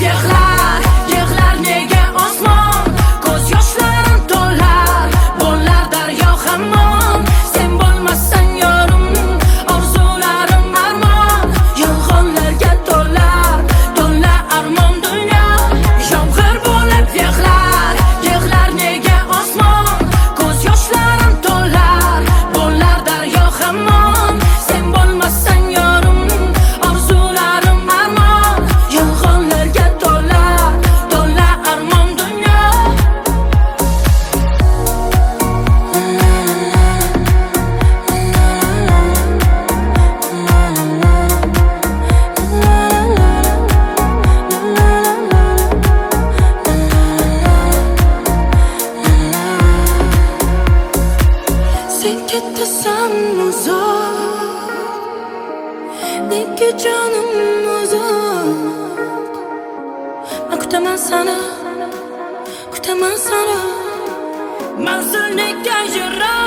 Yeah. Gitti sen uzak Ne ki canım uzak Ben kutamam sana Kutamam sana Mazur ne gel